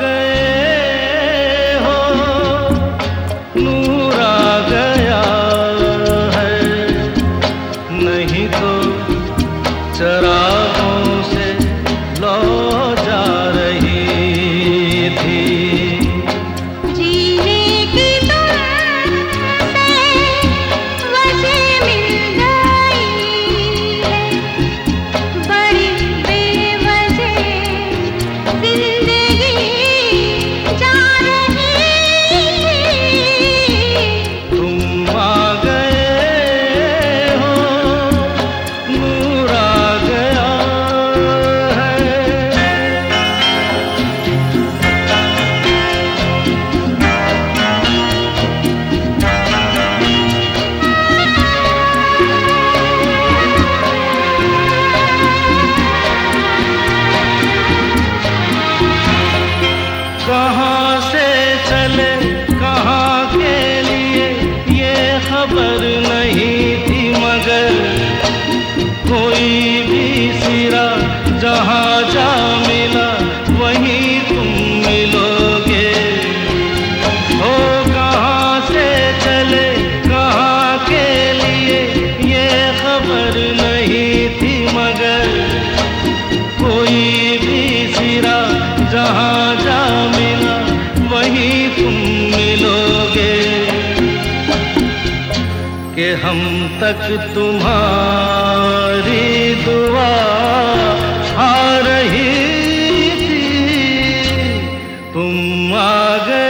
गए। जहाँ जा मिला, वहीं तुम मिलोगे। हो कहाँ से चले, कहाँ के लिए, ये खबर नहीं थी मगर। कोई भी सिरा जहाँ जा मिला, वहीं तुम मिलोगे। कि हम तक तुम्हारी दुआ आ रही थी। तुम आ गए